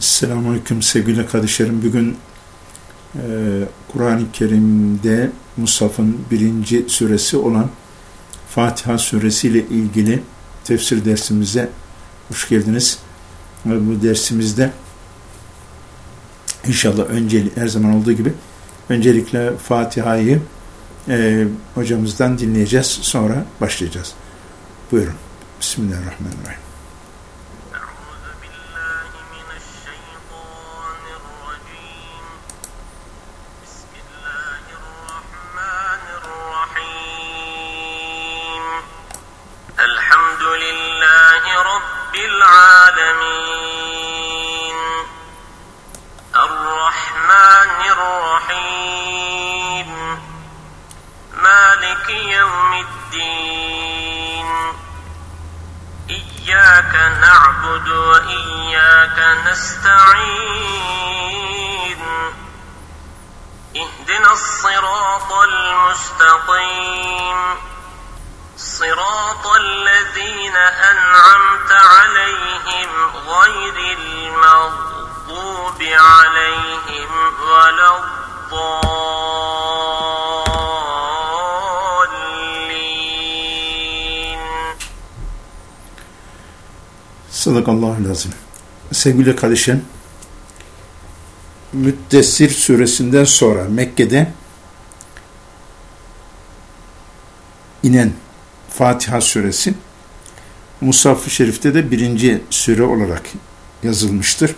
Selamünaleyküm sevgili kardeşlerim. Bugün e, Kur'an-ı Kerim'de Musaf'ın birinci suresi olan Fatiha suresi ilgili tefsir dersimize hoş geldiniz. Ve bu dersimizde inşallah önceli her zaman olduğu gibi öncelikle Fatiha'yı e, hocamızdan dinleyeceğiz. Sonra başlayacağız. Buyurun. Bismillahirrahmanirrahim. Sadakallahu lazım. Sevgili kardeşim, Müddessir suresinden sonra Mekke'de inen Fatiha suresi Musaf-ı Şerif'te de birinci sure olarak yazılmıştır.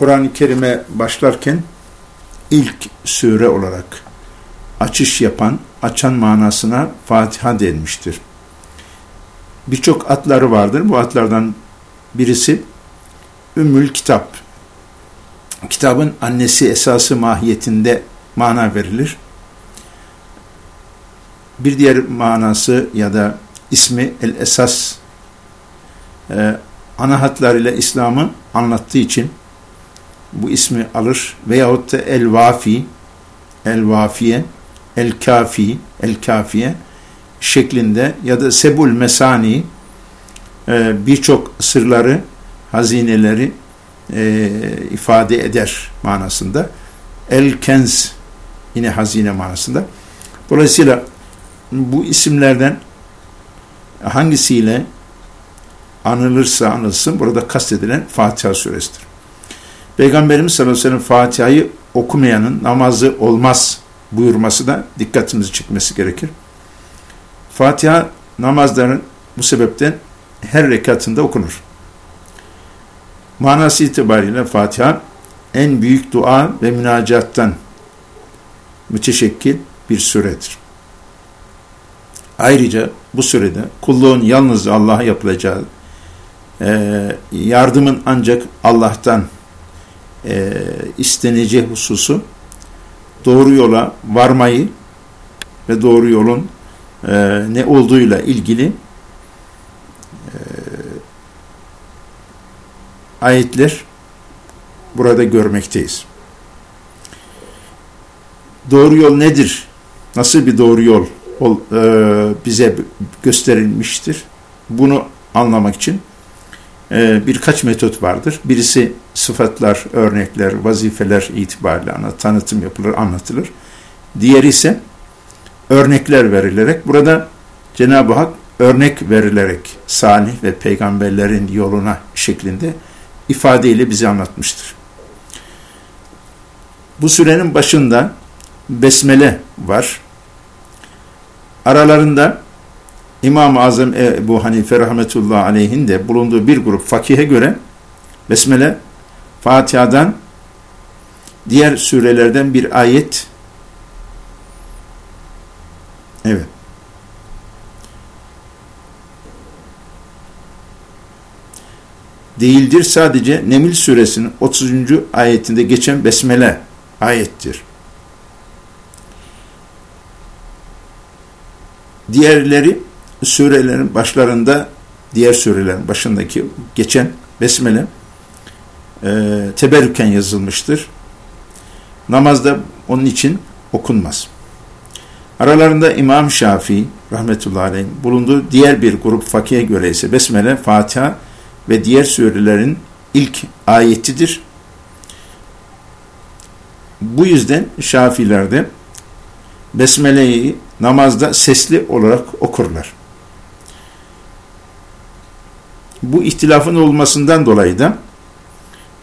Kur'an-ı Kerim'e başlarken ilk sure olarak açış yapan, açan manasına Fatiha denmiştir birçok atları vardır. Bu atlardan birisi Ümmül Kitap. Kitabın annesi esası mahiyetinde mana verilir. Bir diğer manası ya da ismi El Esas e, ana hatlarıyla İslam'ı anlattığı için bu ismi alır veyahut da El Vafi El Vafiye El Kafi El Kafiye şeklinde ya da sebul mesani e, birçok sırları, hazineleri e, ifade eder manasında. El kenz yine hazine manasında. Dolayısıyla bu isimlerden hangisiyle anılırsa anılsın burada kastedilen Fatiha suresidir. Peygamberimiz sallallahu aleyhi ve sellem Fatiha'yı okumayanın namazı olmaz buyurması da dikkatimizi çekmesi gerekir. Fatiha namazların bu sebepten her rekatında okunur. Manası itibariyle Fatiha en büyük dua ve münacattan müteşekkil bir süredir. Ayrıca bu sürede kulluğun yalnız Allah'a yapılacağı, yardımın ancak Allah'tan e, isteneceği hususu doğru yola varmayı ve doğru yolun e, ne olduğuyla ilgili e, ayetler burada görmekteyiz. Doğru yol nedir? Nasıl bir doğru yol ol, e, bize gösterilmiştir? Bunu anlamak için e, birkaç metot vardır. Birisi sıfatlar, örnekler, vazifeler itibariyle tanıtım yapılır, anlatılır. Diğeri ise örnekler verilerek burada Cenab-ı Hak örnek verilerek salih ve peygamberlerin yoluna şeklinde ifadeyle bize anlatmıştır. Bu sürenin başında besmele var. Aralarında İmam-ı Azam Ebu Hanife rahmetullahi aleyhin de bulunduğu bir grup fakihe göre besmele Fatiha'dan diğer surelerden bir ayet Evet. Değildir sadece Nemil suresinin 30. ayetinde geçen besmele ayettir. Diğerleri surelerin başlarında diğer surelerin başındaki geçen besmele e, teberrüken yazılmıştır. Namazda onun için okunmaz. Aralarında İmam Şafii rahmetullahi aleyh bulunduğu diğer bir grup fakihe göre ise Besmele, Fatiha ve diğer surelerin ilk ayetidir. Bu yüzden Şafilerde Besmele'yi namazda sesli olarak okurlar. Bu ihtilafın olmasından dolayı da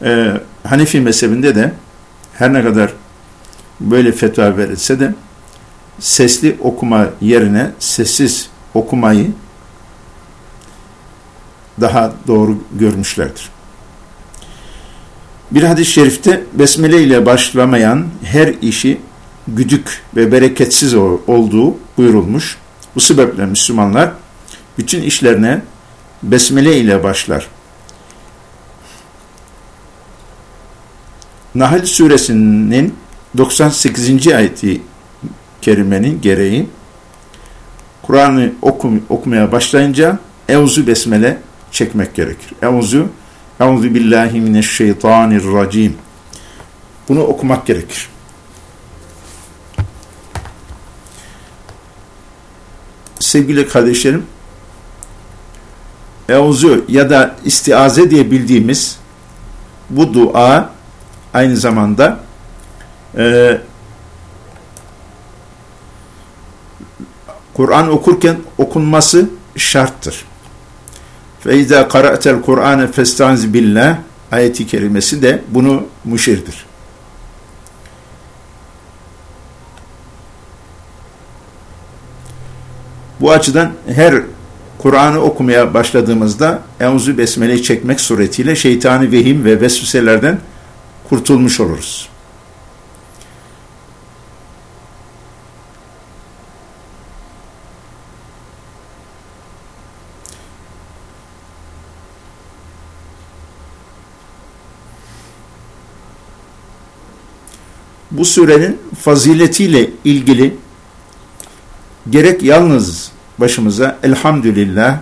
e, Hanefi mezhebinde de her ne kadar böyle fetva verilse de sesli okuma yerine sessiz okumayı daha doğru görmüşlerdir. Bir hadis-i şerifte besmele ile başlamayan her işi güdük ve bereketsiz olduğu buyurulmuş. Bu sebeple Müslümanlar bütün işlerine besmele ile başlar. Nahl suresinin 98. ayeti kerimenin gereği Kur'an'ı okum, okumaya başlayınca Euzu besmele çekmek gerekir. Euzu Euzu billahi mineşşeytanirracim. Bunu okumak gerekir. Sevgili kardeşlerim, Euzu ya da istiaze diye bildiğimiz bu dua aynı zamanda e, Kur'an okurken okunması şarttır. فَاِذَا قَرَأْتَ الْقُرْآنَ فَاسْتَعْزِ بِاللّٰهِ ayeti kerimesi de bunu muşirdir. Bu açıdan her Kur'an'ı okumaya başladığımızda Euzu Besmele'yi çekmek suretiyle şeytani vehim ve vesveselerden kurtulmuş oluruz. Bu surenin faziletiyle ilgili gerek yalnız başımıza elhamdülillah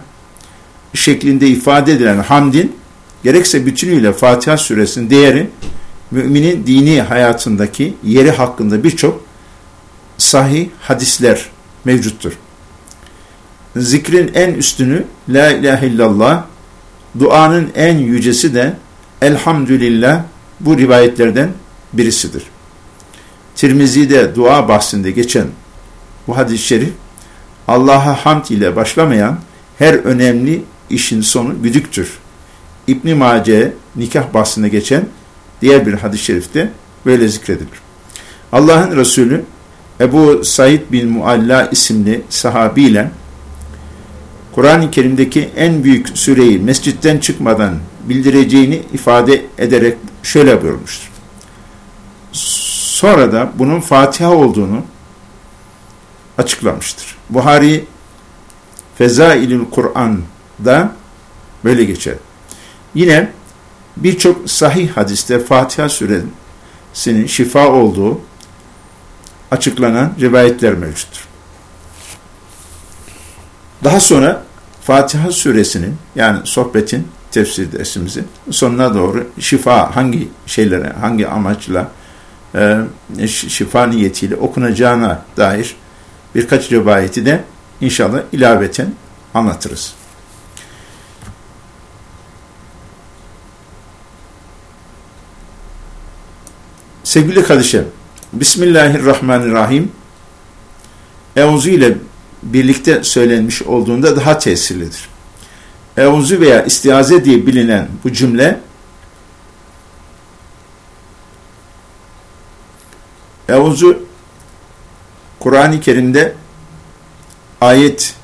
şeklinde ifade edilen hamdin gerekse bütünüyle Fatiha suresinin değeri müminin dini hayatındaki yeri hakkında birçok sahih hadisler mevcuttur. Zikrin en üstünü La ilahe illallah, duanın en yücesi de Elhamdülillah bu rivayetlerden birisidir. Tirmizi'de dua bahsinde geçen bu hadis-i şerif Allah'a hamd ile başlamayan her önemli işin sonu güdüktür. İbn-i Mace nikah bahsinde geçen diğer bir hadis-i şerifte böyle zikredilir. Allah'ın Resulü Ebu Said bin Mualla isimli sahabiyle Kur'an-ı Kerim'deki en büyük süreyi mescitten çıkmadan bildireceğini ifade ederek şöyle buyurmuştur. Sonra da bunun Fatiha olduğunu açıklamıştır. Buhari Fezailül Kur'an'da böyle geçer. Yine birçok sahih hadiste Fatiha suresinin şifa olduğu açıklanan rivayetler mevcuttur. Daha sonra Fatiha suresinin yani sohbetin tefsir dersimizin sonuna doğru şifa hangi şeylere, hangi amaçla e, şifa niyetiyle okunacağına dair birkaç rivayeti de inşallah ilaveten anlatırız. Sevgili kardeşlerim, Bismillahirrahmanirrahim Euzu ile birlikte söylenmiş olduğunda daha tesirlidir. Euzu veya istiaze diye bilinen bu cümle Euzu Kur'an-ı Kerim'de ayet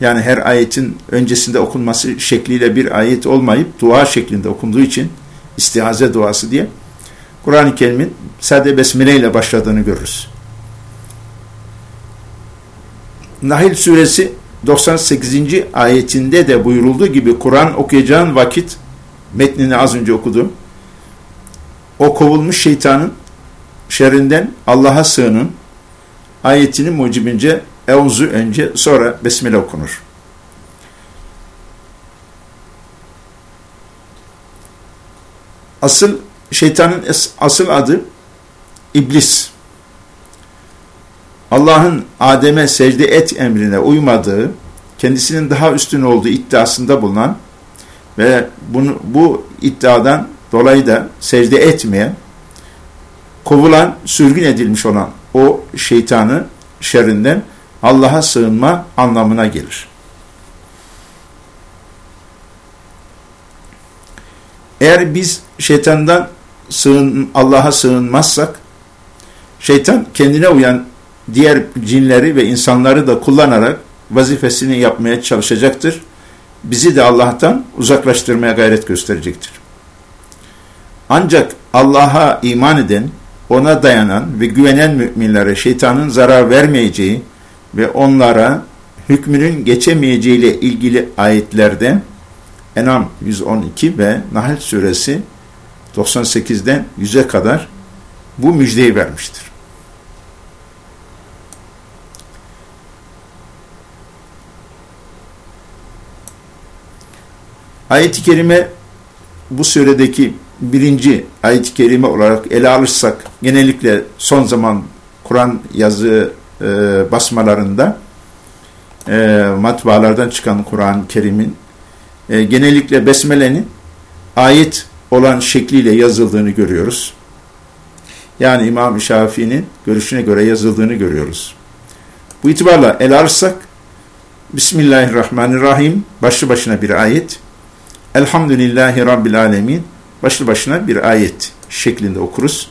yani her ayetin öncesinde okunması şekliyle bir ayet olmayıp dua şeklinde okunduğu için istiaze duası diye Kur'an-ı Kerim'in sade besmele ile başladığını görürüz. Nahil suresi 98. ayetinde de buyurulduğu gibi Kur'an okuyacağın vakit metnini az önce okudum. O kovulmuş şeytanın şerrinden Allah'a sığının ayetinin mucibince Euzu önce sonra Besmele okunur. Asıl şeytanın asıl adı iblis. Allah'ın Adem'e secde et emrine uymadığı, kendisinin daha üstün olduğu iddiasında bulunan ve bunu, bu iddiadan dolayı da secde etmeyen, kovulan, sürgün edilmiş olan o şeytanı şerrinden Allah'a sığınma anlamına gelir. Eğer biz şeytandan sığın, Allah'a sığınmazsak, şeytan kendine uyan diğer cinleri ve insanları da kullanarak vazifesini yapmaya çalışacaktır. Bizi de Allah'tan uzaklaştırmaya gayret gösterecektir. Ancak Allah'a iman eden, ona dayanan ve güvenen müminlere şeytanın zarar vermeyeceği ve onlara hükmünün geçemeyeceği ile ilgili ayetlerde Enam 112 ve Nahl suresi 98'den 100'e kadar bu müjdeyi vermiştir. Ayet-i Kerime bu suredeki birinci ayet-i kerime olarak ele alırsak genellikle son zaman Kur'an yazı e, basmalarında e, matbaalardan çıkan Kur'an-ı Kerim'in e, genellikle Besmele'nin ayet olan şekliyle yazıldığını görüyoruz. Yani İmam Şafii'nin görüşüne göre yazıldığını görüyoruz. Bu itibarla ele alırsak Bismillahirrahmanirrahim başlı başına bir ayet. Elhamdülillahi Rabbil Alemin başlı başına bir ayet şeklinde okuruz.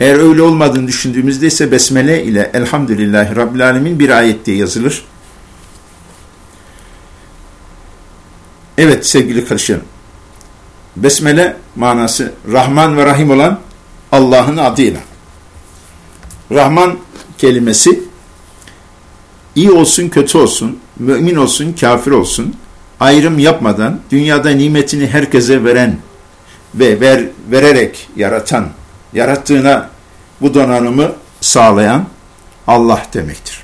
Eğer öyle olmadığını düşündüğümüzde ise Besmele ile Elhamdülillahi Rabbil Alemin bir ayet diye yazılır. Evet sevgili kardeşlerim. Besmele manası Rahman ve Rahim olan Allah'ın adıyla. Rahman kelimesi iyi olsun kötü olsun, mümin olsun kafir olsun, ayrım yapmadan dünyada nimetini herkese veren ve ver, vererek yaratan, yarattığına bu donanımı sağlayan Allah demektir.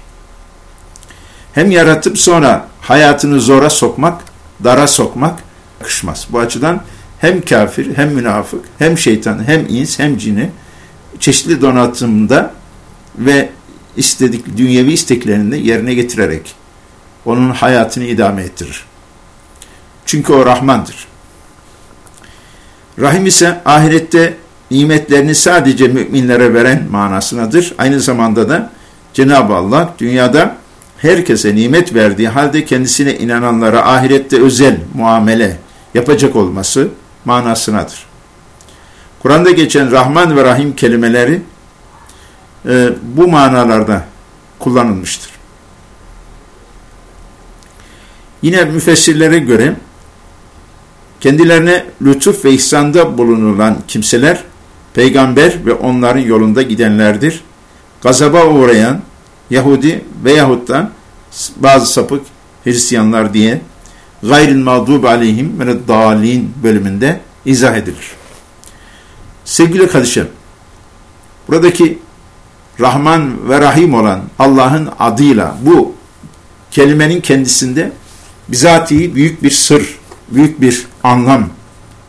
Hem yaratıp sonra hayatını zora sokmak, dara sokmak yakışmaz. Bu açıdan hem kafir, hem münafık, hem şeytan, hem ins, hem cini çeşitli donatımda ve istedik dünyevi isteklerini yerine getirerek onun hayatını idame ettirir. Çünkü o Rahmandır. Rahim ise ahirette nimetlerini sadece müminlere veren manasınadır. Aynı zamanda da Cenab-ı Allah dünyada herkese nimet verdiği halde kendisine inananlara ahirette özel muamele yapacak olması manasınadır. Kur'an'da geçen Rahman ve Rahim kelimeleri e, bu manalarda kullanılmıştır. Yine müfessirlere göre kendilerine lütuf ve ihsanda bulunulan kimseler peygamber ve onların yolunda gidenlerdir. Gazaba uğrayan Yahudi veyahut da bazı sapık Hristiyanlar diye gayril mağdub aleyhim ve dalin bölümünde izah edilir. Sevgili kardeşim, buradaki Rahman ve Rahim olan Allah'ın adıyla bu kelimenin kendisinde bizatihi büyük bir sır, büyük bir anlam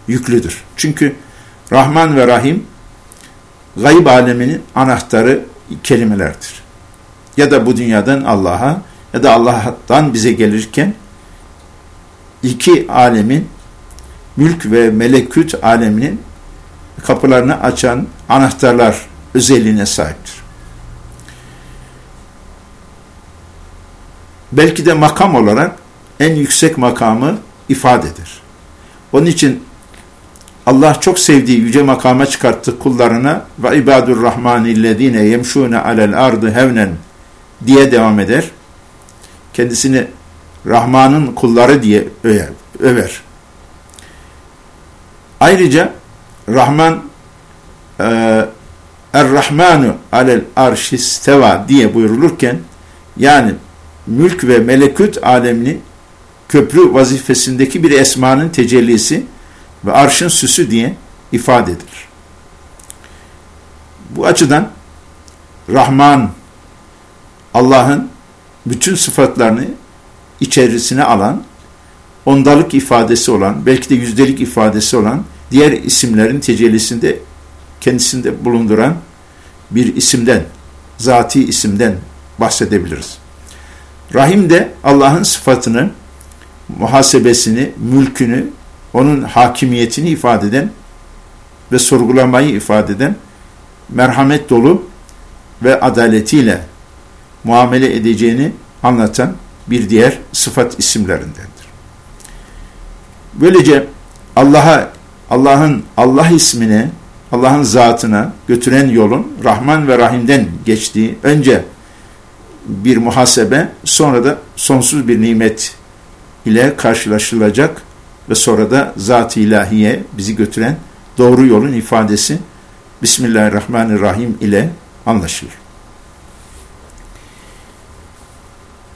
yüklüdür. Çünkü Rahman ve Rahim gayb aleminin anahtarı kelimelerdir. Ya da bu dünyadan Allah'a ya da Allah'tan bize gelirken iki alemin mülk ve melekut aleminin kapılarını açan anahtarlar özelliğine sahiptir. Belki de makam olarak en yüksek makamı ifade eder. Onun için Allah çok sevdiği yüce makama çıkarttı kullarına ve ibadur rahmanillezine yemşune alel ardı hevnen diye devam eder. Kendisini Rahman'ın kulları diye över. Ayrıca Rahman e, Er-Rahmanu alel arşisteva diye buyurulurken yani mülk ve melekut alemini köprü vazifesindeki bir esmanın tecellisi ve arşın süsü diye ifade edilir. Bu açıdan Rahman Allah'ın bütün sıfatlarını içerisine alan, ondalık ifadesi olan, belki de yüzdelik ifadesi olan diğer isimlerin tecellisinde kendisinde bulunduran bir isimden, zati isimden bahsedebiliriz. Rahim de Allah'ın sıfatını muhasebesini, mülkünü, onun hakimiyetini ifade eden ve sorgulamayı ifade eden merhamet dolu ve adaletiyle muamele edeceğini anlatan bir diğer sıfat isimlerindendir. Böylece Allah'a Allah'ın Allah ismine, Allah'ın zatına götüren yolun Rahman ve Rahim'den geçtiği önce bir muhasebe sonra da sonsuz bir nimet ile karşılaşılacak ve sonra da zat-ı ilahiye bizi götüren doğru yolun ifadesi Bismillahirrahmanirrahim ile anlaşılır.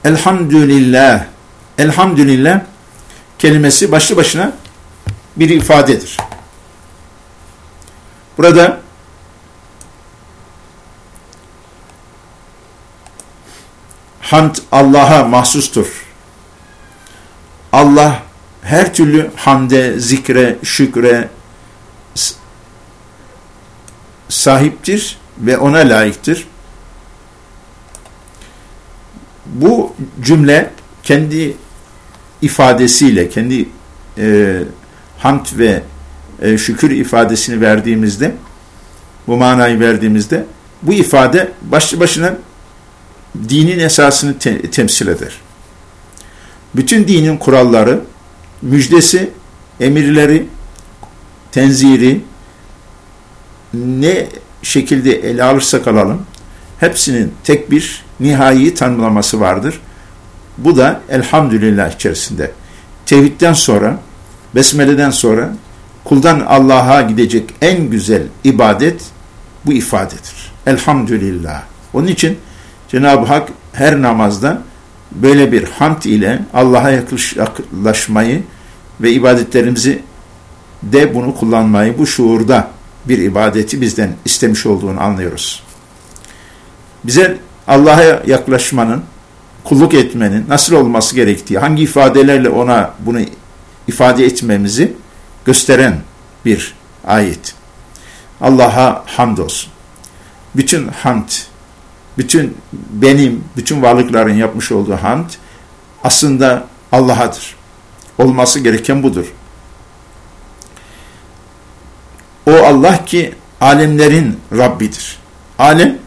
Elhamdülillah. Elhamdülillah kelimesi başlı başına bir ifadedir. Burada hamd Allah'a mahsustur. Allah her türlü hamde, zikre, şükre sahiptir ve ona layıktır. Bu cümle kendi ifadesiyle, kendi e, hamd ve e, şükür ifadesini verdiğimizde, bu manayı verdiğimizde, bu ifade başlı başına dinin esasını te temsil eder. Bütün dinin kuralları, müjdesi, emirleri, tenziri, ne şekilde ele alırsak alalım, hepsinin tek bir nihai tanımlaması vardır. Bu da elhamdülillah içerisinde. Tevhidden sonra, besmeleden sonra kuldan Allah'a gidecek en güzel ibadet bu ifadedir. Elhamdülillah. Onun için Cenab-ı Hak her namazda böyle bir hamd ile Allah'a yaklaşmayı ve ibadetlerimizi de bunu kullanmayı bu şuurda bir ibadeti bizden istemiş olduğunu anlıyoruz. Bize Allah'a yaklaşmanın, kulluk etmenin nasıl olması gerektiği, hangi ifadelerle ona bunu ifade etmemizi gösteren bir ayet. Allah'a hamdolsun. Bütün hamd, bütün benim, bütün varlıkların yapmış olduğu hamd aslında Allah'adır. Olması gereken budur. O Allah ki alemlerin Rabbidir. Alem,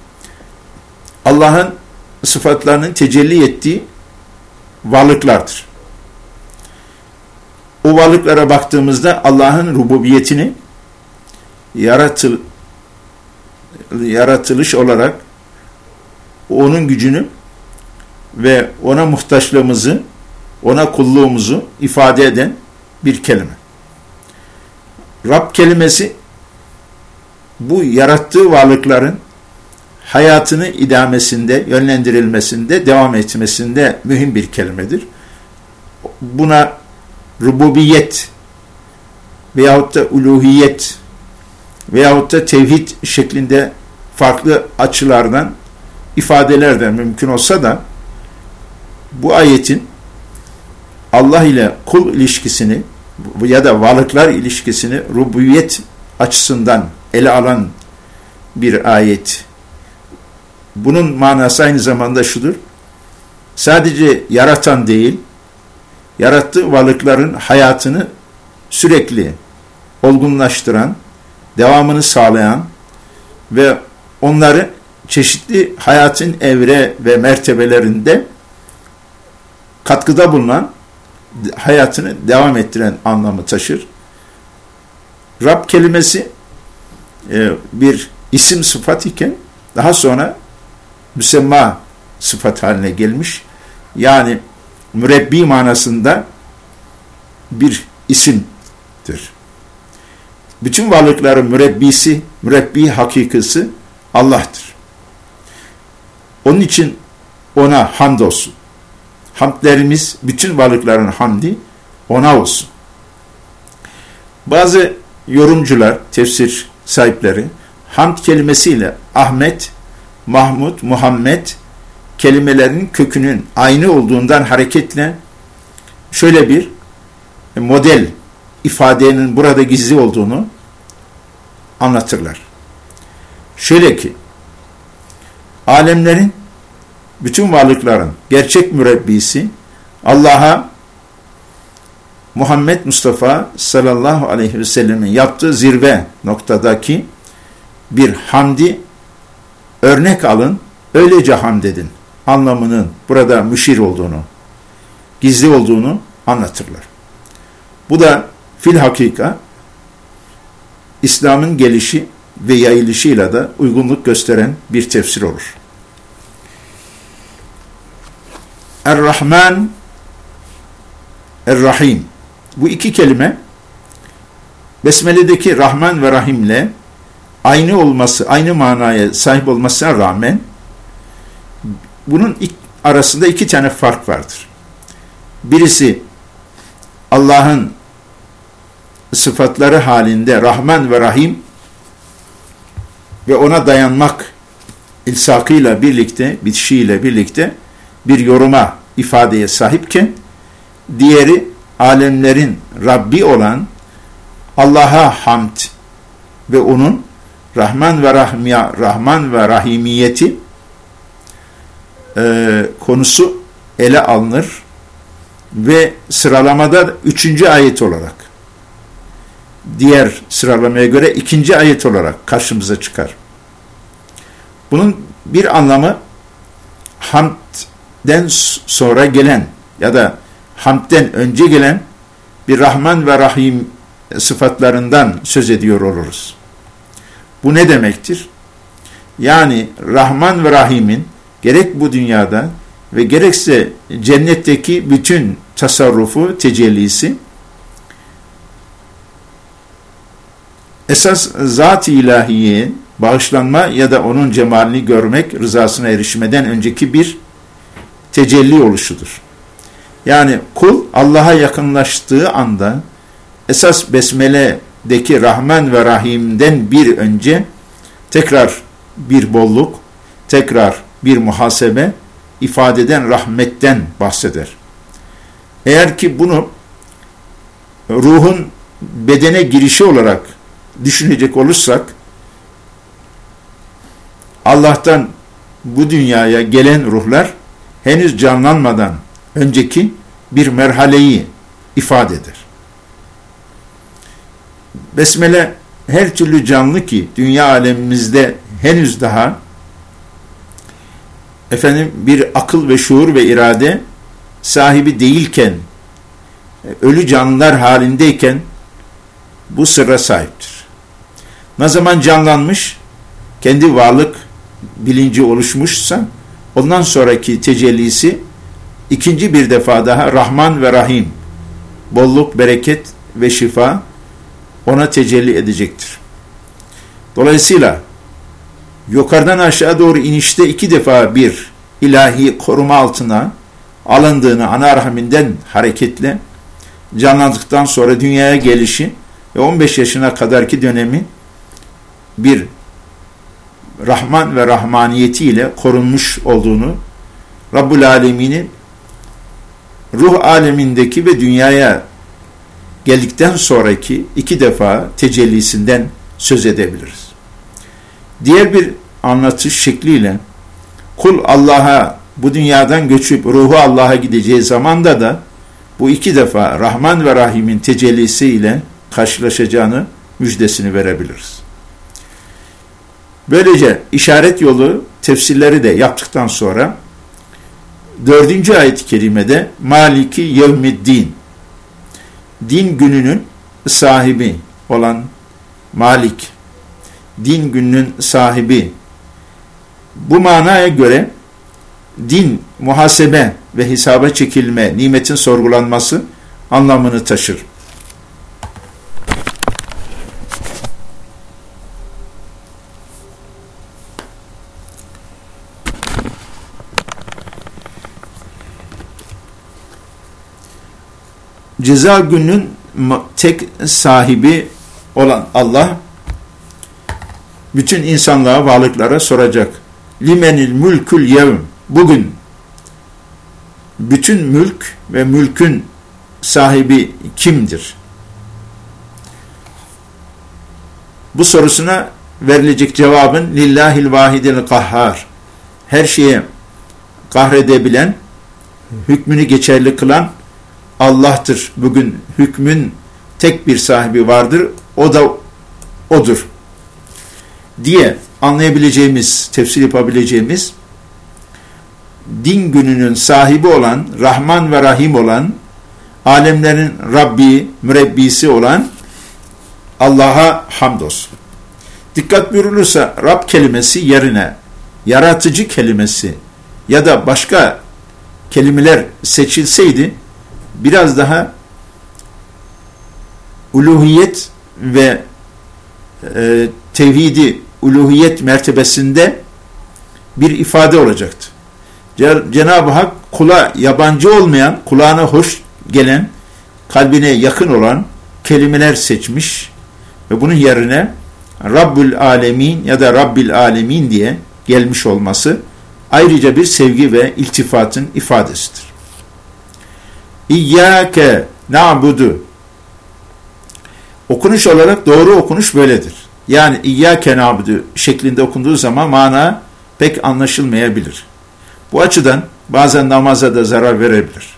Allah'ın sıfatlarının tecelli ettiği varlıklardır. O varlıklara baktığımızda Allah'ın rububiyetini yaratıl, yaratılış olarak onun gücünü ve ona muhtaçlığımızı, ona kulluğumuzu ifade eden bir kelime. Rab kelimesi bu yarattığı varlıkların hayatını idamesinde, yönlendirilmesinde, devam etmesinde mühim bir kelimedir. Buna rububiyet veyahut da uluhiyet veyahut da tevhid şeklinde farklı açılardan ifadeler de mümkün olsa da bu ayetin Allah ile kul ilişkisini ya da varlıklar ilişkisini rububiyet açısından ele alan bir ayet. Bunun manası aynı zamanda şudur. Sadece yaratan değil, yarattığı varlıkların hayatını sürekli olgunlaştıran, devamını sağlayan ve onları çeşitli hayatın evre ve mertebelerinde katkıda bulunan, hayatını devam ettiren anlamı taşır. Rab kelimesi e, bir isim sıfat iken daha sonra müsemma sıfat haline gelmiş. Yani mürebbi manasında bir isimdir. Bütün varlıkların mürebbisi, mürebbi hakikisi Allah'tır. Onun için ona hamd olsun. Hamdlerimiz, bütün varlıkların hamdi ona olsun. Bazı yorumcular, tefsir sahipleri hamd kelimesiyle Ahmet, Mahmud, Muhammed kelimelerin kökünün aynı olduğundan hareketle şöyle bir model ifadenin burada gizli olduğunu anlatırlar. Şöyle ki, alemlerin, bütün varlıkların gerçek mürebbisi Allah'a Muhammed Mustafa sallallahu aleyhi ve sellemin yaptığı zirve noktadaki bir hamdi örnek alın, öylece hamd edin. Anlamının burada müşir olduğunu, gizli olduğunu anlatırlar. Bu da fil hakika İslam'ın gelişi ve yayılışıyla da uygunluk gösteren bir tefsir olur. Er-Rahman, Er-Rahim. Bu iki kelime Besmele'deki Rahman ve Rahim'le aynı olması, aynı manaya sahip olmasına rağmen bunun arasında iki tane fark vardır. Birisi Allah'ın sıfatları halinde Rahman ve Rahim ve ona dayanmak ilsakıyla birlikte, bitişiyle birlikte bir yoruma, ifadeye sahipken diğeri alemlerin Rabbi olan Allah'a hamd ve onun Rahman ve Rahmiya, Rahman ve Rahimiyeti e, konusu ele alınır ve sıralamada üçüncü ayet olarak diğer sıralamaya göre ikinci ayet olarak karşımıza çıkar. Bunun bir anlamı hamdden sonra gelen ya da hamdden önce gelen bir Rahman ve Rahim sıfatlarından söz ediyor oluruz. Bu ne demektir? Yani Rahman ve Rahim'in gerek bu dünyada ve gerekse cennetteki bütün tasarrufu, tecellisi esas zat-ı ilahiye bağışlanma ya da onun cemalini görmek, rızasına erişmeden önceki bir tecelli oluşudur. Yani kul Allah'a yakınlaştığı anda esas besmele'deki Rahman ve Rahim'den bir önce tekrar bir bolluk, tekrar bir muhasebe ifade eden rahmetten bahseder. Eğer ki bunu ruhun bedene girişi olarak düşünecek olursak Allah'tan bu dünyaya gelen ruhlar henüz canlanmadan önceki bir merhaleyi ifade eder. Besmele her türlü canlı ki dünya alemimizde henüz daha efendim bir akıl ve şuur ve irade sahibi değilken ölü canlılar halindeyken bu sırra sahiptir. Ne zaman canlanmış, kendi varlık bilinci oluşmuşsa, ondan sonraki tecellisi ikinci bir defa daha Rahman ve Rahim, bolluk, bereket ve şifa ona tecelli edecektir. Dolayısıyla yukarıdan aşağı doğru inişte iki defa bir ilahi koruma altına alındığını ana rahminden hareketle canlandıktan sonra dünyaya gelişi ve 15 yaşına kadarki dönemi bir Rahman ve Rahmaniyeti ile korunmuş olduğunu Rabbul Alemin'in ruh alemindeki ve dünyaya geldikten sonraki iki defa tecellisinden söz edebiliriz. Diğer bir anlatış şekliyle kul Allah'a bu dünyadan göçüp ruhu Allah'a gideceği zamanda da bu iki defa Rahman ve Rahim'in tecellisi ile karşılaşacağını müjdesini verebiliriz. Böylece işaret yolu tefsirleri de yaptıktan sonra dördüncü ayet-i kerimede Maliki Yevmiddin din gününün sahibi olan Malik din gününün sahibi bu manaya göre din muhasebe ve hesaba çekilme, nimetin sorgulanması anlamını taşır. Ceza gününün tek sahibi olan Allah bütün insanlığa, varlıklara soracak. Limenil mülkül yevm. Bugün bütün mülk ve mülkün sahibi kimdir? Bu sorusuna verilecek cevabın lillahil vahidil kahhar. Her şeye kahredebilen, hükmünü geçerli kılan Allah'tır. Bugün hükmün tek bir sahibi vardır. O da odur. Diye anlayabileceğimiz, tefsir yapabileceğimiz din gününün sahibi olan, Rahman ve Rahim olan, alemlerin Rabbi, mürebbisi olan Allah'a hamdolsun. Dikkat buyurulursa Rab kelimesi yerine yaratıcı kelimesi ya da başka kelimeler seçilseydi biraz daha uluhiyet ve e, tevhidi uluhiyet mertebesinde bir ifade olacaktı. Cenab-ı Hak kula yabancı olmayan, kulağına hoş gelen, kalbine yakın olan kelimeler seçmiş ve bunun yerine Rabbül Alemin ya da Rabbil Alemin diye gelmiş olması ayrıca bir sevgi ve iltifatın ifadesidir. İyyâke na'budu Okunuş olarak doğru okunuş böyledir. Yani İyyâke na'budu şeklinde okunduğu zaman mana pek anlaşılmayabilir. Bu açıdan bazen namaza da zarar verebilir.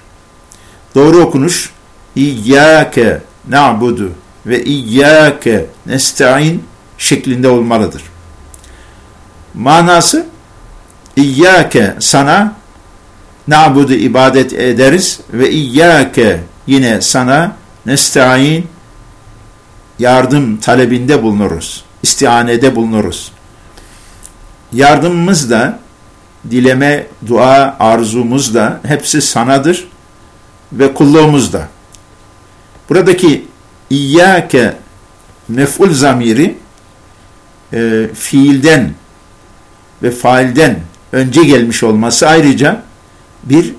Doğru okunuş İyyâke na'budu ve İyyâke nesta'in şeklinde olmalıdır. Manası İyyâke sana na'budu ibadet ederiz ve İyyâke yine sana nesta'in yardım talebinde bulunuruz. İstihanede bulunuruz. Yardımımız da dileme, dua, arzumuz da hepsi sanadır ve kulluğumuz da. Buradaki İyyâke mef'ul zamiri e, fiilden ve failden önce gelmiş olması ayrıca bir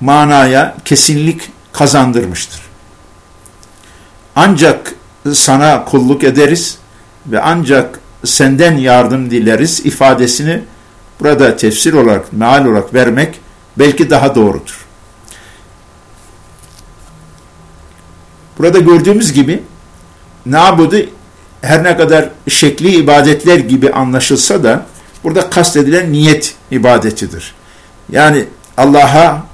manaya kesinlik kazandırmıştır. Ancak sana kulluk ederiz ve ancak senden yardım dileriz ifadesini burada tefsir olarak, meal olarak vermek belki daha doğrudur. Burada gördüğümüz gibi nabudu her ne kadar şekli ibadetler gibi anlaşılsa da burada kastedilen niyet ibadetidir. Yani Allah'a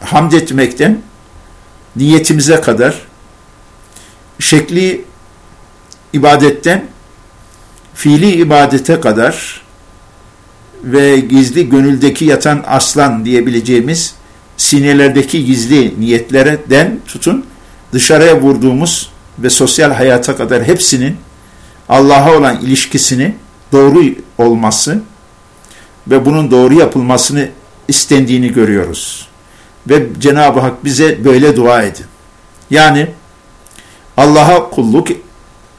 hamd etmekten niyetimize kadar şekli ibadetten fiili ibadete kadar ve gizli gönüldeki yatan aslan diyebileceğimiz sinelerdeki gizli niyetlerden tutun dışarıya vurduğumuz ve sosyal hayata kadar hepsinin Allah'a olan ilişkisini doğru olması ve bunun doğru yapılmasını istendiğini görüyoruz. Ve Cenab-ı Hak bize böyle dua edin. Yani Allah'a kulluk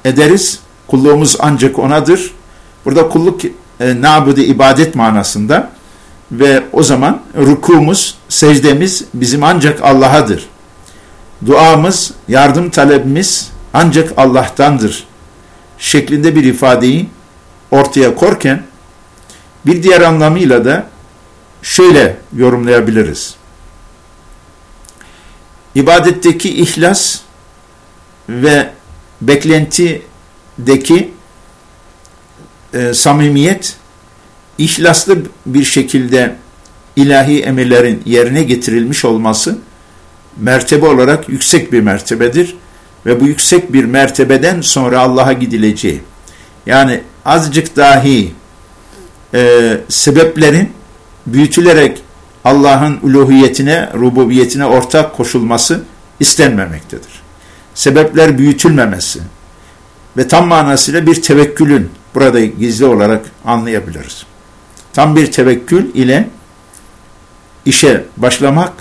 ederiz. Kulluğumuz ancak O'nadır. Burada kulluk e, nabudu ibadet manasında ve o zaman rukumuz, secdemiz bizim ancak Allah'adır. Duamız, yardım talebimiz ancak Allah'tandır şeklinde bir ifadeyi ortaya korken bir diğer anlamıyla da şöyle yorumlayabiliriz. İbadetteki ihlas ve beklentideki e, samimiyet ihlaslı bir şekilde ilahi emirlerin yerine getirilmiş olması mertebe olarak yüksek bir mertebedir ve bu yüksek bir mertebeden sonra Allah'a gidileceği. Yani azıcık dahi e, sebeplerin büyütülerek Allah'ın uluhiyetine, rububiyetine ortak koşulması istenmemektedir. Sebepler büyütülmemesi ve tam manasıyla bir tevekkülün burada gizli olarak anlayabiliriz. Tam bir tevekkül ile işe başlamak,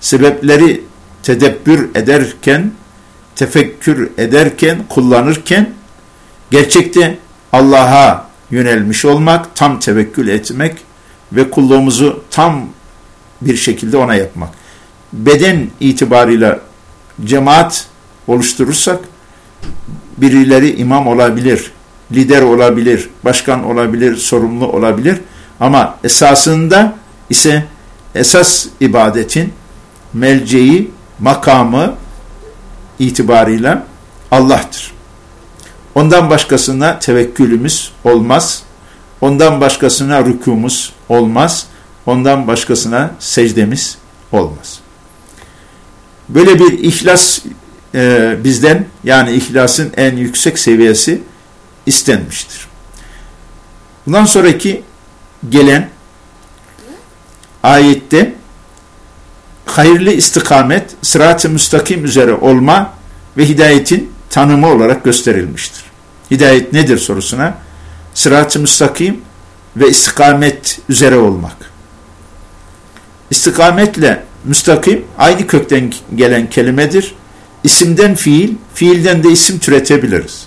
sebepleri tedebbür ederken tefekkür ederken, kullanırken gerçekte Allah'a yönelmiş olmak, tam tevekkül etmek ve kulluğumuzu tam bir şekilde ona yapmak. Beden itibarıyla cemaat oluşturursak birileri imam olabilir, lider olabilir, başkan olabilir, sorumlu olabilir ama esasında ise esas ibadetin melceği, makamı, itibarıyla Allah'tır. Ondan başkasına tevekkülümüz olmaz. Ondan başkasına rükumuz olmaz. Ondan başkasına secdemiz olmaz. Böyle bir ihlas e, bizden yani ihlasın en yüksek seviyesi istenmiştir. Bundan sonraki gelen ayette hayırlı istikamet, sırat-ı müstakim üzere olma ve hidayetin tanımı olarak gösterilmiştir. Hidayet nedir sorusuna sırat-ı müstakim ve istikamet üzere olmak. İstikametle müstakim aynı kökten gelen kelimedir. İsimden fiil, fiilden de isim türetebiliriz.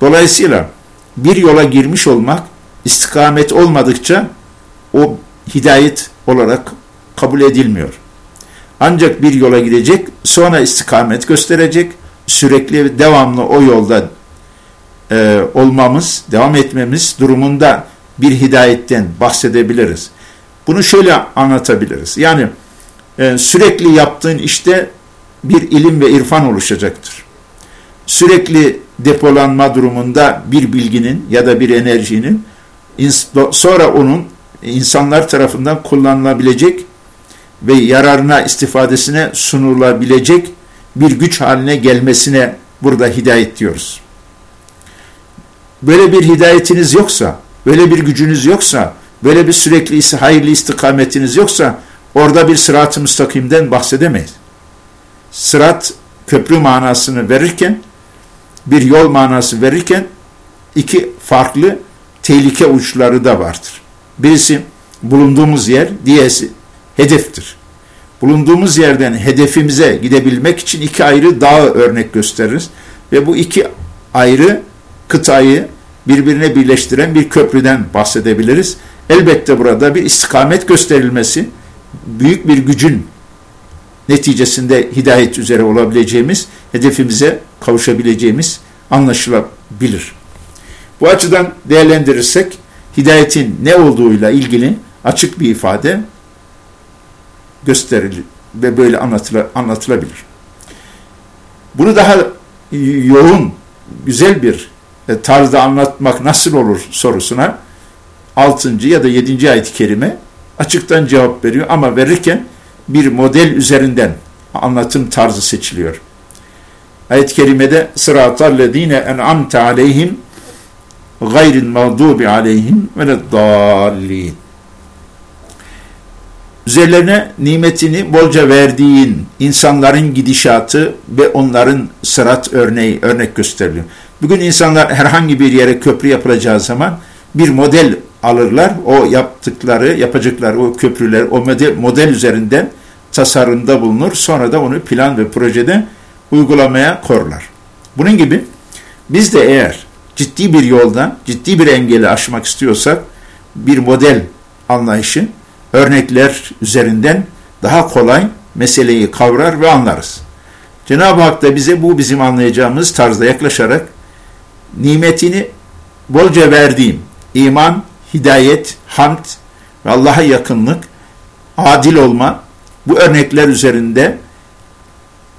Dolayısıyla bir yola girmiş olmak istikamet olmadıkça o hidayet olarak kabul edilmiyor. Ancak bir yola gidecek, sonra istikamet gösterecek, sürekli devamlı o yolda e, olmamız, devam etmemiz durumunda bir hidayetten bahsedebiliriz. Bunu şöyle anlatabiliriz. Yani e, sürekli yaptığın işte bir ilim ve irfan oluşacaktır. Sürekli depolanma durumunda bir bilginin ya da bir enerjinin sonra onun insanlar tarafından kullanılabilecek ve yararına istifadesine sunulabilecek bir güç haline gelmesine burada hidayet diyoruz. Böyle bir hidayetiniz yoksa, böyle bir gücünüz yoksa, böyle bir sürekli hayırlı istikametiniz yoksa orada bir sırat-ı müstakimden bahsedemeyiz. Sırat köprü manasını verirken, bir yol manası verirken iki farklı tehlike uçları da vardır. Birisi bulunduğumuz yer, diğerisi hedeftir. Bulunduğumuz yerden hedefimize gidebilmek için iki ayrı dağ örnek gösteririz. Ve bu iki ayrı kıtayı birbirine birleştiren bir köprüden bahsedebiliriz. Elbette burada bir istikamet gösterilmesi, büyük bir gücün neticesinde hidayet üzere olabileceğimiz, hedefimize kavuşabileceğimiz anlaşılabilir. Bu açıdan değerlendirirsek hidayetin ne olduğuyla ilgili açık bir ifade gösterilir ve böyle anlatılabilir. Bunu daha yoğun, güzel bir e, tarzda anlatmak nasıl olur sorusuna 6. ya da 7. ayet-i kerime açıktan cevap veriyor ama verirken bir model üzerinden anlatım tarzı seçiliyor. Ayet-i kerimede sıratallezine en'amte aleyhim gayril mağdubi aleyhim ve dallin. Üzerlerine nimetini bolca verdiğin insanların gidişatı ve onların sırat örneği örnek gösteriliyor. Bugün insanlar herhangi bir yere köprü yapılacağı zaman bir model alırlar. O yaptıkları, yapacakları o köprüler, o model, model üzerinden tasarımda bulunur. Sonra da onu plan ve projede uygulamaya korlar. Bunun gibi biz de eğer ciddi bir yoldan, ciddi bir engeli aşmak istiyorsak bir model anlayışı, örnekler üzerinden daha kolay meseleyi kavrar ve anlarız. Cenab-ı Hak da bize bu bizim anlayacağımız tarzda yaklaşarak nimetini bolca verdiğim iman, hidayet, hamd ve Allah'a yakınlık, adil olma bu örnekler üzerinde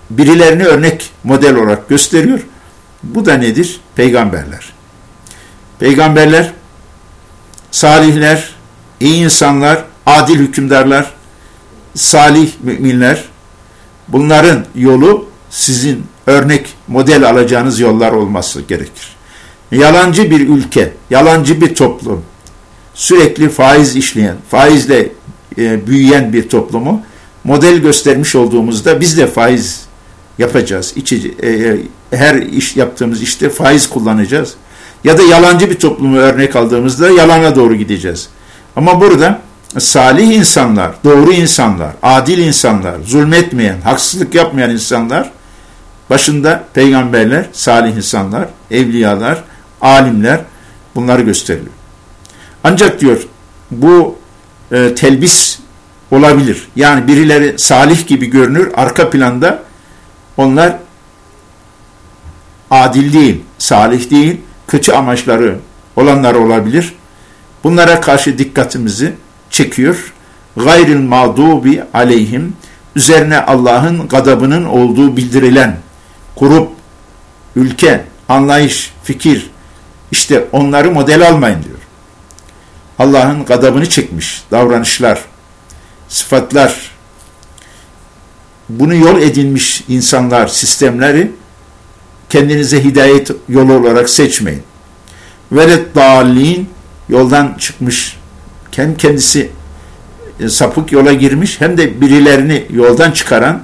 birilerini örnek model olarak gösteriyor. Bu da nedir? Peygamberler. Peygamberler, salihler, iyi insanlar, adil hükümdarlar, salih müminler, bunların yolu sizin örnek model alacağınız yollar olması gerekir. Yalancı bir ülke, yalancı bir toplum, sürekli faiz işleyen, faizle e, büyüyen bir toplumu model göstermiş olduğumuzda biz de faiz yapacağız. İçici, e, e, her iş yaptığımız işte faiz kullanacağız. Ya da yalancı bir toplumu örnek aldığımızda yalana doğru gideceğiz. Ama burada salih insanlar, doğru insanlar, adil insanlar, zulmetmeyen, haksızlık yapmayan insanlar, başında peygamberler, salih insanlar, evliyalar, alimler bunları gösteriliyor. Ancak diyor bu e, telbis olabilir. Yani birileri salih gibi görünür, arka planda onlar adil değil, salih değil, kötü amaçları olanlar olabilir. Bunlara karşı dikkatimizi çekiyor. Gayril mağdubi aleyhim üzerine Allah'ın gadabının olduğu bildirilen grup, ülke, anlayış, fikir işte onları model almayın diyor. Allah'ın gadabını çekmiş davranışlar, sıfatlar bunu yol edinmiş insanlar, sistemleri kendinize hidayet yolu olarak seçmeyin. Velet dalin yoldan çıkmış, hem kendisi e, sapık yola girmiş hem de birilerini yoldan çıkaran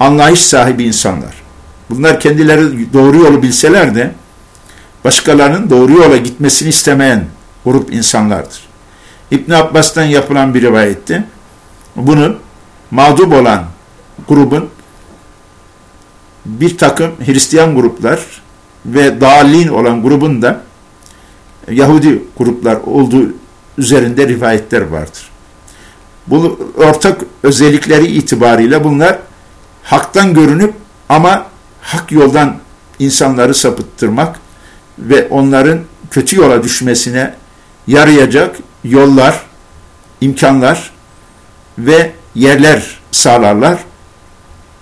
anlayış sahibi insanlar. Bunlar kendileri doğru yolu bilseler de başkalarının doğru yola gitmesini istemeyen grup insanlardır. İbn Abbas'tan yapılan bir rivayette bunu mağdup olan grubun bir takım Hristiyan gruplar ve dalin olan grubun da Yahudi gruplar olduğu üzerinde rivayetler vardır. Bu ortak özellikleri itibariyle bunlar haktan görünüp ama hak yoldan insanları sapıttırmak ve onların kötü yola düşmesine yarayacak yollar, imkanlar ve yerler sağlarlar.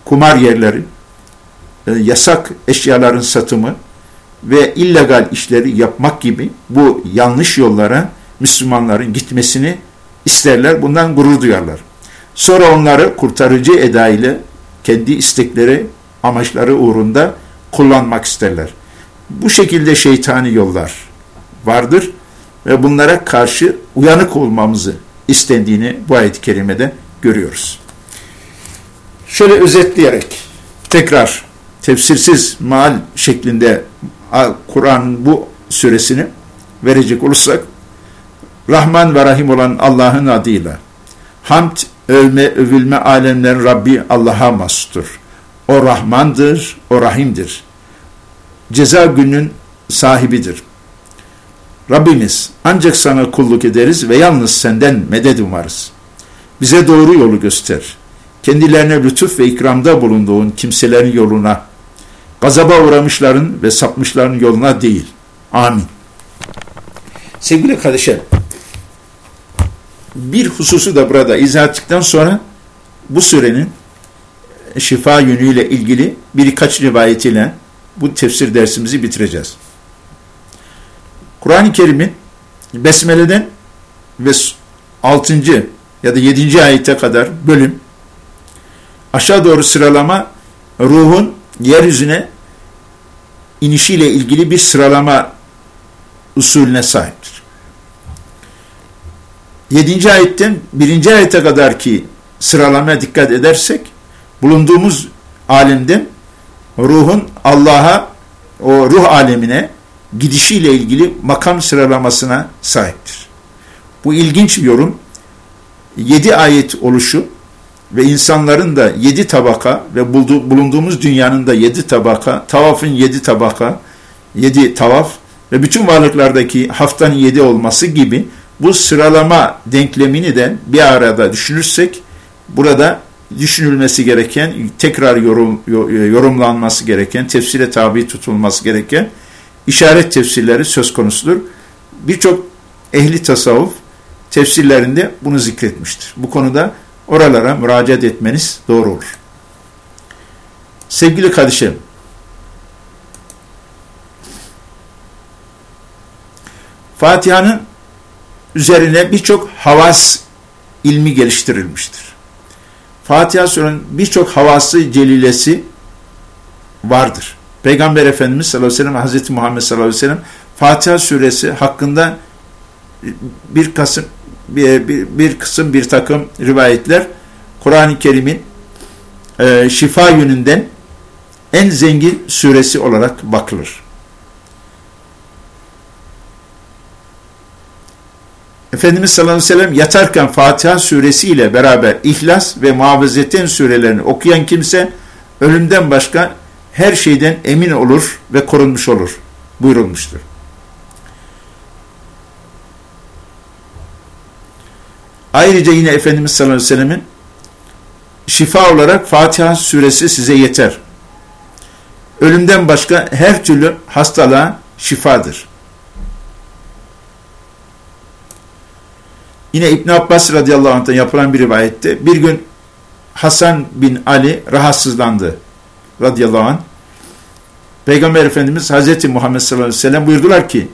Kumar yerleri, e, yasak eşyaların satımı ve illegal işleri yapmak gibi bu yanlış yollara Müslümanların gitmesini isterler, bundan gurur duyarlar. Sonra onları kurtarıcı eda ile kendi istekleri, amaçları uğrunda kullanmak isterler. Bu şekilde şeytani yollar vardır ve bunlara karşı uyanık olmamızı istendiğini bu ayet-i kerimede görüyoruz. Şöyle özetleyerek tekrar tefsirsiz mal şeklinde Kur'an bu süresini verecek olursak Rahman ve Rahim olan Allah'ın adıyla hamd, övme, övülme alemlerin Rabbi Allah'a mastur. O Rahmandır, o Rahim'dir. Ceza günün sahibidir. Rabbimiz ancak sana kulluk ederiz ve yalnız senden medet umarız. Bize doğru yolu göster. Kendilerine lütuf ve ikramda bulunduğun kimselerin yoluna, gazaba uğramışların ve sapmışların yoluna değil. Amin. Sevgili kardeşlerim, bir hususu da burada izah ettikten sonra bu surenin şifa yönüyle ilgili birkaç rivayetiyle bu tefsir dersimizi bitireceğiz. Kur'an-ı Kerim'in Besmele'den ve 6. ya da 7. ayete kadar bölüm aşağı doğru sıralama ruhun yeryüzüne inişiyle ilgili bir sıralama usulüne sahiptir. 7. ayetten 1. ayete kadar ki sıralamaya dikkat edersek bulunduğumuz alemden ruhun Allah'a o ruh alemine gidişiyle ilgili makam sıralamasına sahiptir. Bu ilginç bir yorum. 7 ayet oluşu ve insanların da 7 tabaka ve bulunduğumuz dünyanın da 7 tabaka, tavafın 7 tabaka, 7 tavaf ve bütün varlıklardaki haftanın 7 olması gibi bu sıralama denklemini de bir arada düşünürsek burada düşünülmesi gereken, tekrar yorum, yorumlanması gereken, tefsire tabi tutulması gereken işaret tefsirleri söz konusudur. Birçok ehli tasavvuf tefsirlerinde bunu zikretmiştir. Bu konuda oralara müracaat etmeniz doğru olur. Sevgili kardeşim, Fatiha'nın üzerine birçok havas ilmi geliştirilmiştir. Fatiha Sure'nin birçok havası celilesi vardır. Peygamber Efendimiz sallallahu aleyhi ve sellem Hazreti Muhammed sallallahu aleyhi ve sellem Fatiha suresi hakkında bir kısım bir, bir, bir kısım bir takım rivayetler Kur'an-ı Kerim'in e, şifa yönünden en zengin suresi olarak bakılır. Efendimiz sallallahu aleyhi ve sellem yatarken Fatiha suresi ile beraber İhlas ve Muavvezeten surelerini okuyan kimse ölümden başka her şeyden emin olur ve korunmuş olur buyurulmuştur. Ayrıca yine Efendimiz sallallahu aleyhi ve sellemin şifa olarak Fatiha suresi size yeter. Ölümden başka her türlü hastalığa şifadır. Yine İbn Abbas radıyallahu anh'tan yapılan bir rivayette bir gün Hasan bin Ali rahatsızlandı radıyallahu anh. Peygamber Efendimiz Hazreti Muhammed sallallahu aleyhi ve sellem buyurdular ki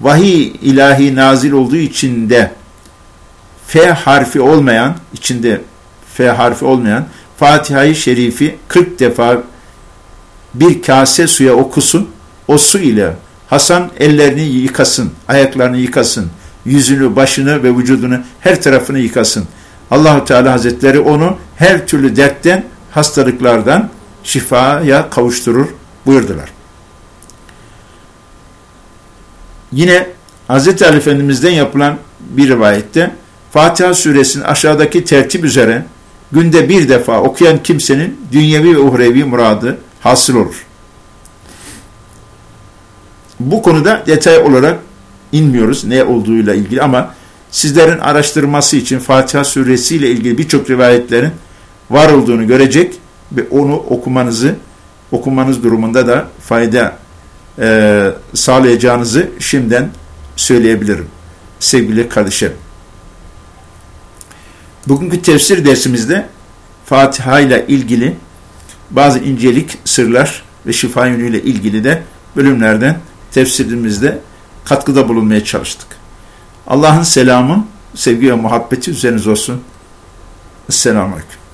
vahiy ilahi nazil olduğu için de F harfi olmayan, içinde F harfi olmayan Fatiha-i Şerifi 40 defa bir kase suya okusun. O su ile Hasan ellerini yıkasın, ayaklarını yıkasın, yüzünü, başını ve vücudunu her tarafını yıkasın. Allahu Teala Hazretleri onu her türlü dertten, hastalıklardan şifaya kavuşturur buyurdular. Yine Hz. Ali Efendimiz'den yapılan bir rivayette Fatiha suresinin aşağıdaki tertip üzere günde bir defa okuyan kimsenin dünyevi ve uhrevi muradı hasıl olur. Bu konuda detay olarak inmiyoruz ne olduğuyla ilgili ama sizlerin araştırması için Fatiha suresi ile ilgili birçok rivayetlerin var olduğunu görecek ve onu okumanızı okumanız durumunda da fayda e, sağlayacağınızı şimdiden söyleyebilirim. Sevgili kardeşlerim. Bugünkü tefsir dersimizde Fatiha ile ilgili bazı incelik, sırlar ve şifa yönüyle ilgili de bölümlerden tefsirimizde katkıda bulunmaya çalıştık. Allah'ın selamı, sevgi ve muhabbeti üzeriniz olsun. Esselamu Aleyküm.